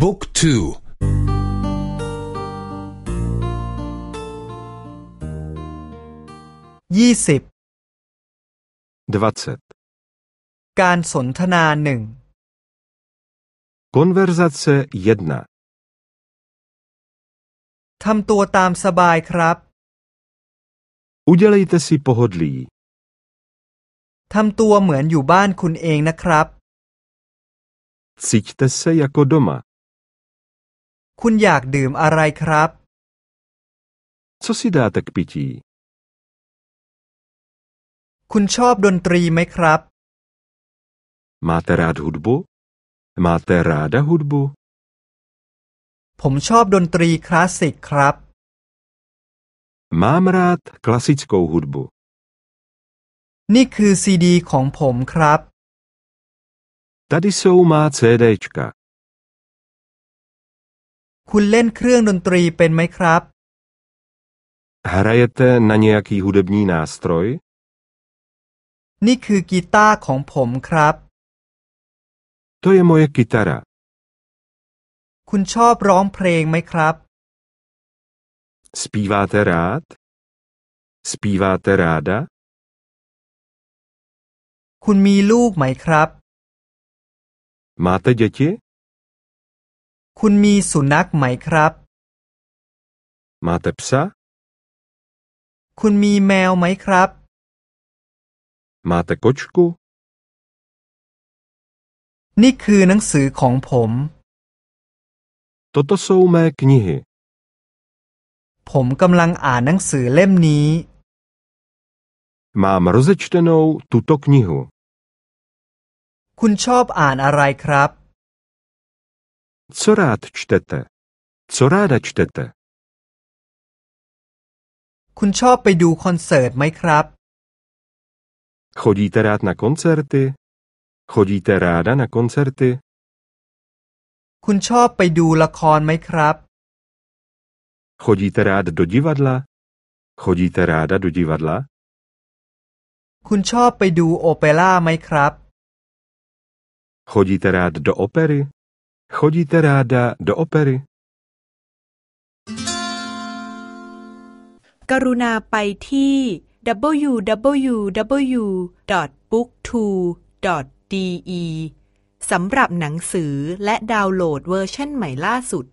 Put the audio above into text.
บุ๊กทูยี่สิบการสนทนาหนึ่ง Konverzace jedna ทำตัวตามสบายครับ Udělejte si pohodlí ทำตัวเหมือนอยู่บ้านคุณเองนะครับ Cíťte se jako doma คุณอยากดื่มอะไรครับ Co si dáte k pití คุณชอบดนตรีไหมครับ Máte rád hudbu Máte ráda hudbu ผมชอบดนตรีคลาสสิกครับ Mám rád klasickou hudbu นี่คือซีดีของผมครับ Tady jsou má CDčka คุณเล่นเครื่องดนตรีเป็นไหมครับ Hrajete na nějaký hudební nástroj นี่คือกีตาร์ของผมครับ To je moje kytara คุณชอบร้องเพลงไหมครับ Zpíváte rád Zpíváte ráda คุณมีลูกไหมครับ Máte děti คุณมีสุนัขไหมครับ Máte psa คุณมีแมวไหมครับ Máte kočku นี่คือหนังสือของผม Toto jsou mé knihy ผมกำลังอ่านหนังสือเล่มนี้ Mám rozečtenou tuto knihu คุณชอบอ่านอะไรครับ Co rád čtete Co ráda čtete คุณชอบไปดูคอนเสิร์ตไหมครับ Chodíte rád na koncerty Chodíte ráda na koncerty คุณชอบไปดูละครไหมครับ Chodíte rád do divadla Chodíte ráda do divadla คุณชอบไปดูโอเปร่าไหมครับ Chodíte rád do opery Chodíte ráda do opery กรุณาไปที่ www.booktwo.de สำหรับหนังสือและดาวน์โหลดเวอร์ชันใหม่ล่าสุด